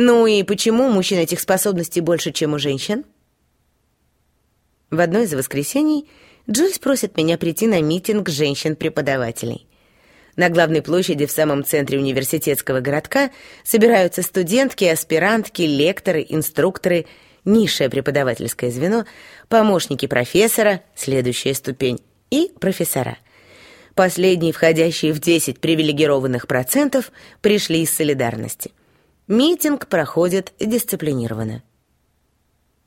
Ну и почему у мужчин этих способностей больше, чем у женщин? В одно из воскресений Джойс просит меня прийти на митинг женщин-преподавателей. На главной площади в самом центре университетского городка собираются студентки, аспирантки, лекторы, инструкторы, низшее преподавательское звено, помощники профессора, следующая ступень, и профессора. Последние, входящие в 10 привилегированных процентов, пришли из солидарности. Митинг проходит дисциплинированно.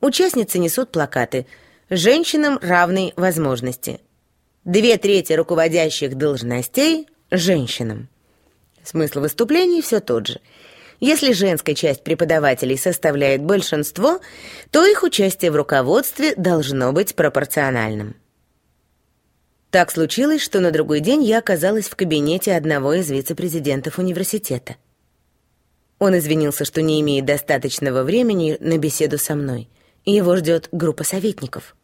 Участницы несут плакаты «Женщинам равные возможности». Две трети руководящих должностей – женщинам. Смысл выступлений все тот же. Если женская часть преподавателей составляет большинство, то их участие в руководстве должно быть пропорциональным. Так случилось, что на другой день я оказалась в кабинете одного из вице-президентов университета. Он извинился, что не имеет достаточного времени на беседу со мной, его ждет группа советников.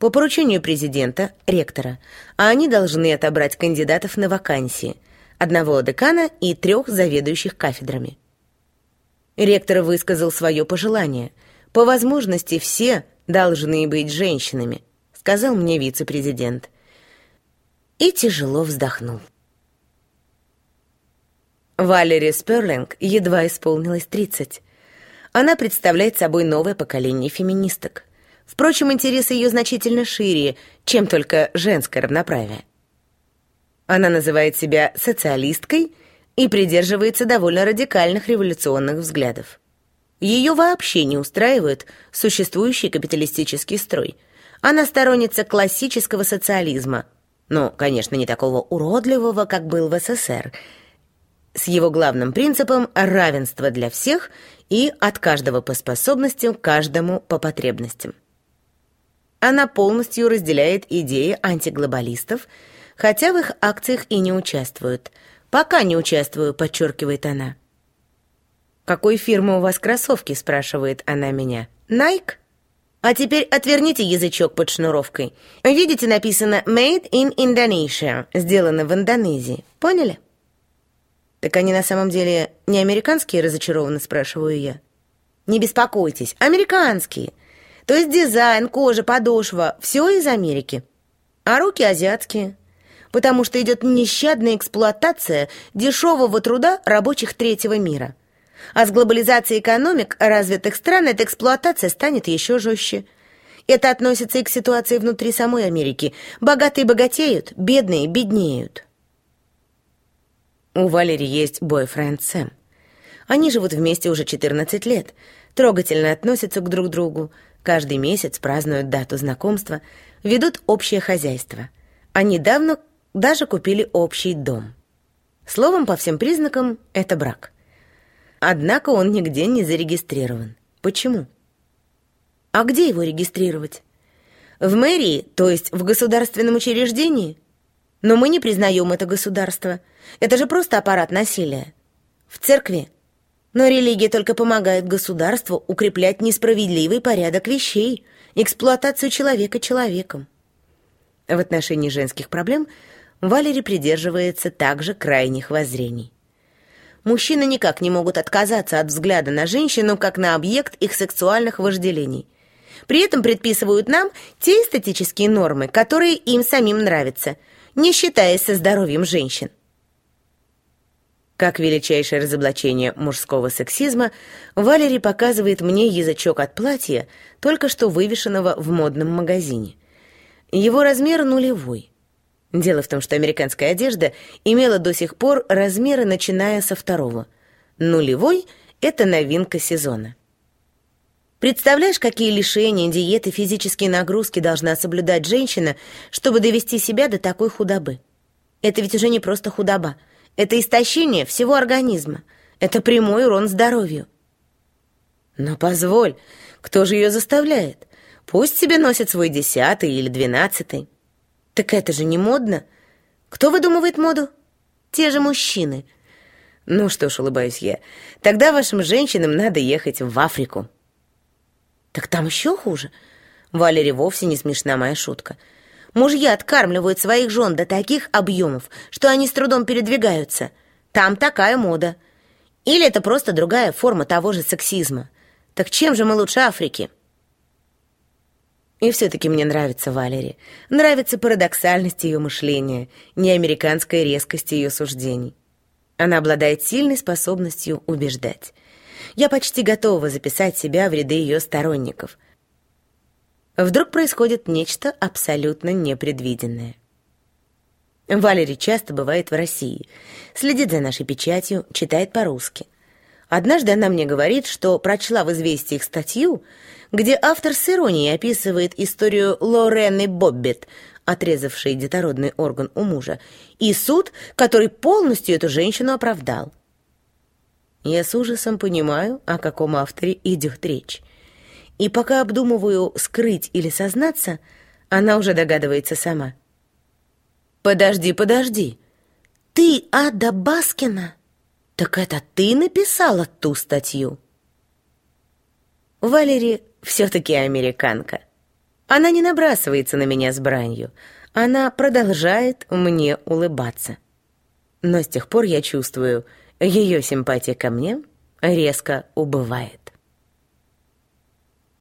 По поручению президента, ректора, а они должны отобрать кандидатов на вакансии, одного декана и трех заведующих кафедрами. Ректор высказал свое пожелание. По возможности все должны быть женщинами, сказал мне вице-президент. И тяжело вздохнул. Валери Сперлинг едва исполнилось 30. Она представляет собой новое поколение феминисток. Впрочем, интересы ее значительно шире, чем только женское равноправие. Она называет себя социалисткой и придерживается довольно радикальных революционных взглядов. Ее вообще не устраивает существующий капиталистический строй. Она сторонница классического социализма, но, конечно, не такого уродливого, как был в СССР – с его главным принципом равенства для всех и от каждого по способностям, каждому по потребностям. Она полностью разделяет идеи антиглобалистов, хотя в их акциях и не участвует. «Пока не участвую», — подчеркивает она. «Какой фирмы у вас кроссовки?» — спрашивает она меня. «Nike?» А теперь отверните язычок под шнуровкой. Видите, написано «Made in Indonesia», сделано в Индонезии. Поняли? «Так они на самом деле не американские?» — разочарованно спрашиваю я. «Не беспокойтесь, американские. То есть дизайн, кожа, подошва — все из Америки. А руки азиатские. Потому что идет нещадная эксплуатация дешевого труда рабочих третьего мира. А с глобализацией экономик развитых стран эта эксплуатация станет еще жестче». Это относится и к ситуации внутри самой Америки. Богатые богатеют, бедные беднеют. У Валери есть бойфренд Сэм. Они живут вместе уже 14 лет, трогательно относятся к друг другу, каждый месяц празднуют дату знакомства, ведут общее хозяйство. А недавно даже купили общий дом. Словом, по всем признакам, это брак. Однако он нигде не зарегистрирован. Почему? А где его регистрировать? В мэрии, то есть в государственном учреждении? Но мы не признаем это государство – это же просто аппарат насилия. В церкви. Но религия только помогает государству укреплять несправедливый порядок вещей, эксплуатацию человека человеком. В отношении женских проблем Валери придерживается также крайних воззрений. Мужчины никак не могут отказаться от взгляда на женщину как на объект их сексуальных вожделений. При этом предписывают нам те эстетические нормы, которые им самим нравятся, не считаясь со здоровьем женщин. Как величайшее разоблачение мужского сексизма, Валери показывает мне язычок от платья, только что вывешенного в модном магазине. Его размер нулевой. Дело в том, что американская одежда имела до сих пор размеры, начиная со второго. Нулевой — это новинка сезона. Представляешь, какие лишения, диеты, физические нагрузки должна соблюдать женщина, чтобы довести себя до такой худобы? Это ведь уже не просто худоба — это истощение всего организма. Это прямой урон здоровью. Но позволь, кто же ее заставляет? Пусть себе носит свой десятый или двенадцатый. Так это же не модно. Кто выдумывает моду? Те же мужчины. Ну что ж, улыбаюсь я, тогда вашим женщинам надо ехать в Африку. Так там еще хуже. Валере вовсе не смешна моя шутка. Мужья откармливают своих жен до таких объемов, что они с трудом передвигаются. Там такая мода. Или это просто другая форма того же сексизма? Так чем же мы лучше Африки? И все-таки мне нравится Валери. Нравится парадоксальность ее мышления, не американская резкость ее суждений. Она обладает сильной способностью убеждать. Я почти готова записать себя в ряды ее сторонников. Вдруг происходит нечто абсолютно непредвиденное. Валерий часто бывает в России, следит за нашей печатью, читает по-русски. Однажды она мне говорит, что прочла в «Известиях» статью, где автор с иронией описывает историю Лорены Боббет, отрезавшей детородный орган у мужа, и суд, который полностью эту женщину оправдал. Я с ужасом понимаю, о каком авторе идет речь. И пока обдумываю, скрыть или сознаться, она уже догадывается сама. «Подожди, подожди. Ты Ада Баскина?» «Так это ты написала ту статью?» Валери все-таки американка. Она не набрасывается на меня с бранью. Она продолжает мне улыбаться. Но с тех пор я чувствую, ее симпатия ко мне резко убывает.